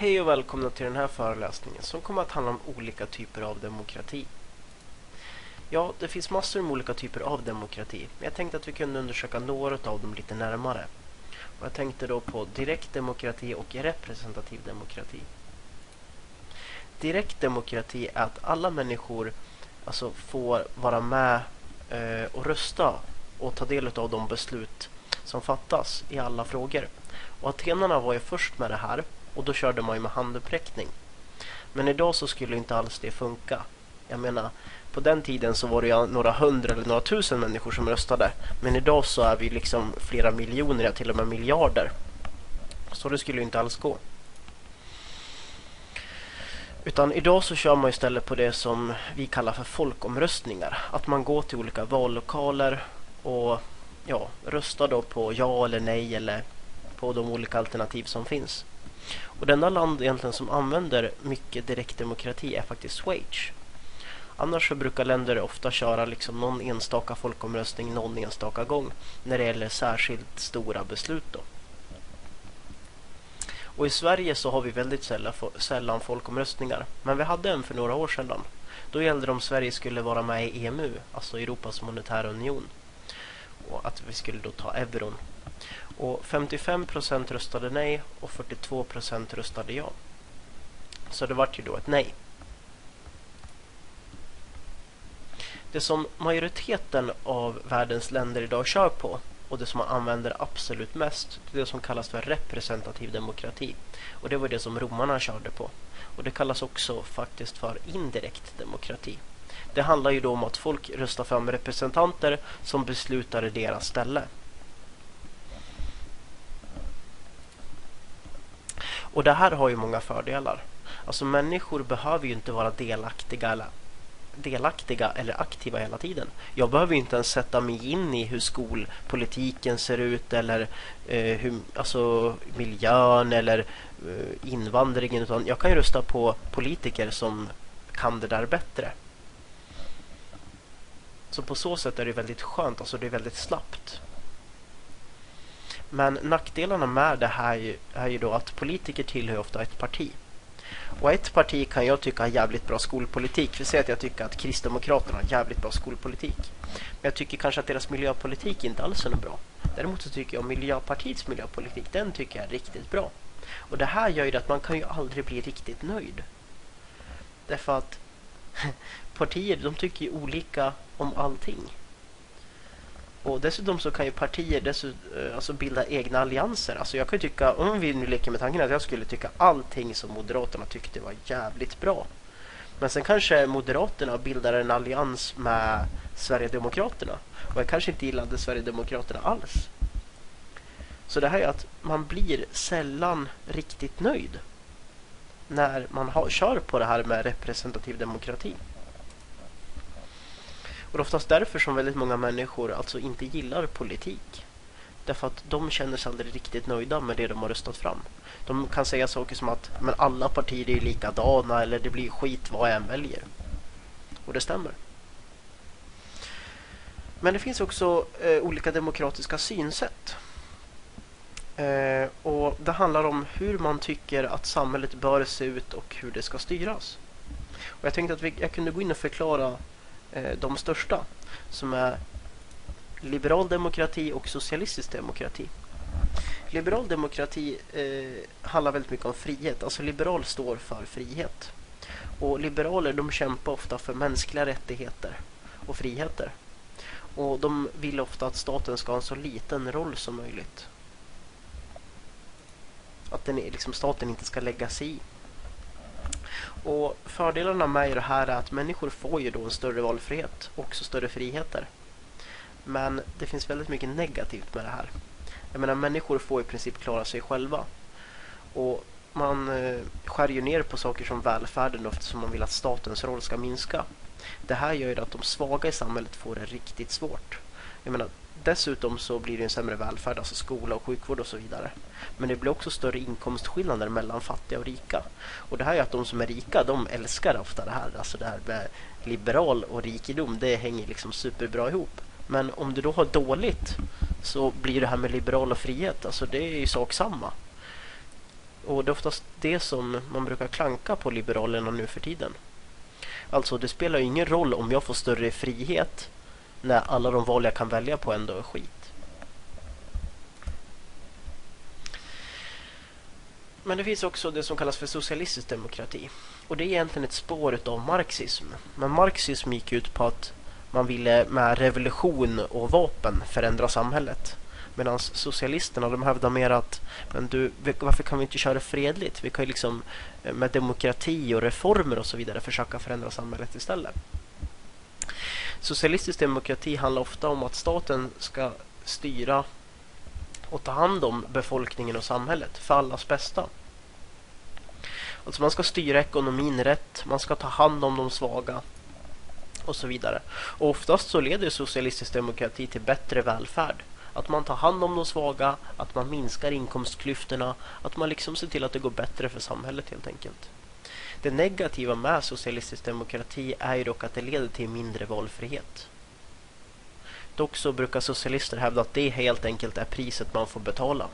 Hej och välkomna till den här föreläsningen som kommer att handla om olika typer av demokrati. Ja, det finns massor med olika typer av demokrati, men jag tänkte att vi kunde undersöka några av dem lite närmare. Och jag tänkte då på direkt demokrati och representativ demokrati. Direkt demokrati är att alla människor alltså, får vara med eh, och rösta och ta del av de beslut som fattas i alla frågor. Och atenarna var ju först med det här och då körde man ju med handuppräckning. Men idag så skulle inte alls det funka. Jag menar, på den tiden så var det några hundra eller några tusen människor som röstade. Men idag så är vi liksom flera miljoner, ja till och med miljarder. Så det skulle inte alls gå. Utan idag så kör man istället på det som vi kallar för folkomröstningar. Att man går till olika vallokaler och ja, röstar då på ja eller nej eller på de olika alternativ som finns. Och denna land egentligen som använder mycket direktdemokrati är faktiskt Schweiz. Annars så brukar länder ofta köra liksom någon enstaka folkomröstning någon enstaka gång när det gäller särskilt stora beslut då. Och i Sverige så har vi väldigt sällan, sällan folkomröstningar. Men vi hade en för några år sedan. Då gällde det om Sverige skulle vara med i EMU, alltså Europas monetära union. Och att vi skulle då ta euron. Och 55% röstade nej och 42% röstade ja. Så det vart ju då ett nej. Det som majoriteten av världens länder idag kör på och det som man använder absolut mest det är det som kallas för representativ demokrati. Och det var det som romarna körde på. Och det kallas också faktiskt för indirekt demokrati. Det handlar ju då om att folk röstar fram representanter som beslutar i deras ställe. Och det här har ju många fördelar. Alltså människor behöver ju inte vara delaktiga eller, delaktiga eller aktiva hela tiden. Jag behöver ju inte ens sätta mig in i hur skolpolitiken ser ut eller eh, hur, alltså miljön eller eh, invandringen. Utan jag kan ju rösta på politiker som kan det där bättre. Så på så sätt är det väldigt skönt, alltså det är väldigt slappt. Men nackdelarna med det här är ju då att politiker tillhör ofta ett parti. Och ett parti kan jag tycka har jävligt bra skolpolitik. Vi säger att jag tycker att Kristdemokraterna har jävligt bra skolpolitik. Men jag tycker kanske att deras miljöpolitik inte alls är bra. Däremot så tycker jag Miljöpartiets miljöpolitik, den tycker jag är riktigt bra. Och det här gör ju att man kan ju aldrig bli riktigt nöjd. Därför att partier, de tycker ju olika om allting. Och dessutom så kan ju partier dessutom, eh, alltså bilda egna allianser. Alltså jag kan ju tycka, om vi nu leker med tanken att jag skulle tycka allting som Moderaterna tyckte var jävligt bra. Men sen kanske Moderaterna bildar en allians med Sverigedemokraterna. Och jag kanske inte gillade Sverigedemokraterna alls. Så det här är att man blir sällan riktigt nöjd när man har, kör på det här med representativ demokrati. Och det är oftast därför som väldigt många människor alltså inte gillar politik. Därför att de känner sig aldrig riktigt nöjda med det de har röstat fram. De kan säga saker som att men alla partier är likadana eller det blir skit vad jag än väljer. Och det stämmer. Men det finns också eh, olika demokratiska synsätt. Eh, och det handlar om hur man tycker att samhället bör se ut och hur det ska styras. Och jag tänkte att vi, jag kunde gå in och förklara Eh, de största som är liberal demokrati och socialistisk demokrati. Liberal demokrati eh, handlar väldigt mycket om frihet. Alltså liberal står för frihet. Och liberaler de kämpar ofta för mänskliga rättigheter och friheter. Och de vill ofta att staten ska ha en så liten roll som möjligt. Att den är, liksom, staten inte ska lägga sig i. Och fördelarna med det här är att människor får ju då en större valfrihet och också större friheter. Men det finns väldigt mycket negativt med det här. Jag menar, människor får i princip klara sig själva. Och man eh, skär ju ner på saker som välfärden eftersom man vill att statens roll ska minska. Det här gör ju att de svaga i samhället får det riktigt svårt. Jag menar, dessutom så blir det en sämre välfärd, alltså skola och sjukvård och så vidare. Men det blir också större inkomstskillnader mellan fattiga och rika. Och det här är att de som är rika, de älskar ofta det här. Alltså det här med liberal och rikedom, det hänger liksom superbra ihop. Men om du då har dåligt så blir det här med liberal och frihet, alltså det är ju sak samma. Och det är oftast det som man brukar klanka på Liberalerna nu för tiden. Alltså det spelar ju ingen roll om jag får större frihet när alla de val jag kan välja på ändå är skit. Men det finns också det som kallas för socialistisk demokrati. Och det är egentligen ett spår av marxism. Men marxism gick ut på att man ville med revolution och vapen förändra samhället. Medan socialisterna de hävdar mer att men du, varför kan vi inte köra fredligt? Vi kan ju liksom eh, med demokrati och reformer och så vidare försöka förändra samhället istället. Socialistisk demokrati handlar ofta om att staten ska styra och ta hand om befolkningen och samhället för allas bästa. Alltså man ska styra ekonomin rätt, man ska ta hand om de svaga och så vidare. Och oftast så leder socialistisk demokrati till bättre välfärd. Att man tar hand om de svaga, att man minskar inkomstklyftorna, att man liksom ser till att det går bättre för samhället helt enkelt. Det negativa med socialistisk demokrati är ju dock att det leder till mindre valfrihet. Dock så brukar socialister hävda att det helt enkelt är priset man får betala.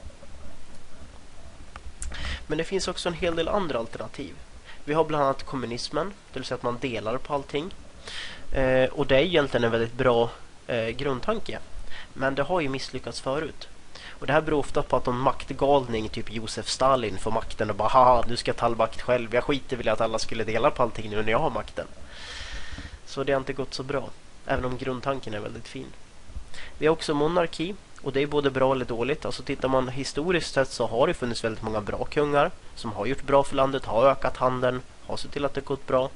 Men det finns också en hel del andra alternativ. Vi har bland annat kommunismen, det vill säga att man delar på allting. Eh, och det är egentligen en väldigt bra eh, grundtanke. Men det har ju misslyckats förut. Och det här beror ofta på att någon maktgalning, typ Josef Stalin, får makten och bara haha, du ska ta all makt själv. Jag skiter väl i att alla skulle dela på allting nu när jag har makten. Så det har inte gått så bra. Även om grundtanken är väldigt fin. Vi har också monarki. Och det är både bra eller dåligt. Alltså tittar man historiskt sett så har det funnits väldigt många bra kungar som har gjort bra för landet, har ökat handeln, har sett till att det gått bra.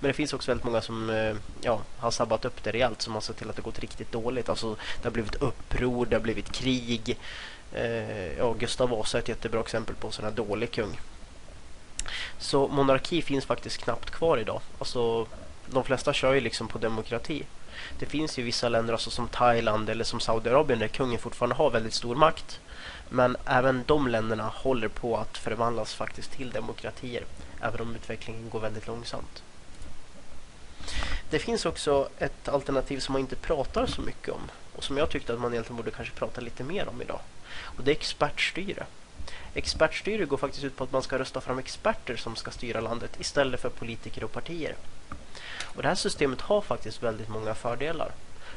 Men det finns också väldigt många som eh, ja, har sabbat upp det rejält som har sett till att det gått riktigt dåligt. Alltså det har blivit uppror, det har blivit krig. Eh, ja, Gustav Vasa är ett jättebra exempel på en sån här dålig kung. Så monarki finns faktiskt knappt kvar idag. Alltså de flesta kör ju liksom på demokrati. Det finns ju vissa länder alltså som Thailand eller som Saudiarabien där kungen fortfarande har väldigt stor makt. Men även de länderna håller på att förvandlas faktiskt till demokratier. Även om utvecklingen går väldigt långsamt. Det finns också ett alternativ som man inte pratar så mycket om. Och som jag tyckte att man egentligen borde kanske prata lite mer om idag. Och det är expertstyre. Expertstyre går faktiskt ut på att man ska rösta fram experter som ska styra landet istället för politiker och partier. Och det här systemet har faktiskt väldigt många fördelar.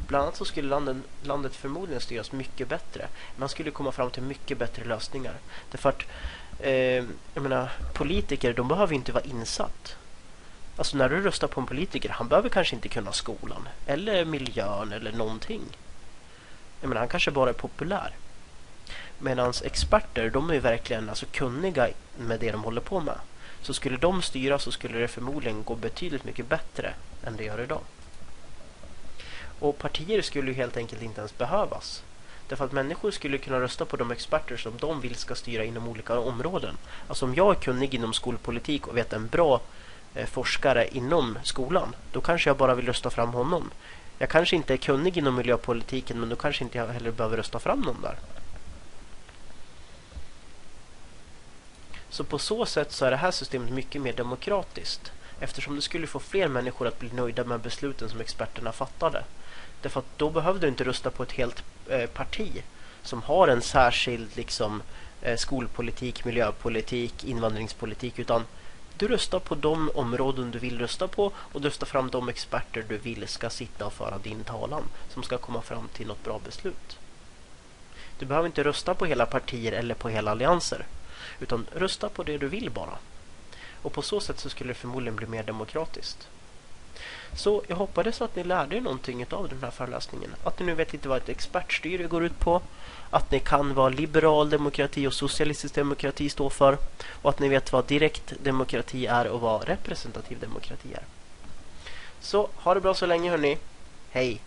Bland annat så skulle landet, landet förmodligen styras mycket bättre. Man skulle komma fram till mycket bättre lösningar. Därför att eh, jag menar, politiker de behöver inte vara insatt. Alltså när du röstar på en politiker, han behöver kanske inte kunna skolan. Eller miljön eller någonting. Jag menar, han kanske bara är populär. Medan experter, de är ju verkligen alltså, kunniga med det de håller på med. Så skulle de styra så skulle det förmodligen gå betydligt mycket bättre än det gör idag. Och partier skulle ju helt enkelt inte ens behövas. Därför att människor skulle kunna rösta på de experter som de vill ska styra inom olika områden. Alltså om jag är kunnig inom skolpolitik och vet en bra Eh, forskare inom skolan, då kanske jag bara vill rösta fram honom. Jag kanske inte är kunnig inom miljöpolitiken, men då kanske inte jag heller behöver rösta fram någon där. Så på så sätt så är det här systemet mycket mer demokratiskt. Eftersom det skulle få fler människor att bli nöjda med besluten som experterna fattade. Därför att då behövde du inte rösta på ett helt eh, parti som har en särskild liksom, eh, skolpolitik, miljöpolitik, invandringspolitik. Utan du röstar på de områden du vill rösta på och du röstar fram de experter du vill ska sitta och föra din talan. Som ska komma fram till något bra beslut. Du behöver inte rösta på hela partier eller på hela allianser. Utan rösta på det du vill bara. Och på så sätt så skulle det förmodligen bli mer demokratiskt. Så jag hoppades att ni lärde er någonting av den här föreläsningen. Att ni nu vet lite vad ett expertstyre går ut på. Att ni kan vad liberal demokrati och socialistisk demokrati står för. Och att ni vet vad direkt demokrati är och vad representativ demokrati är. Så ha det bra så länge hörni. Hej!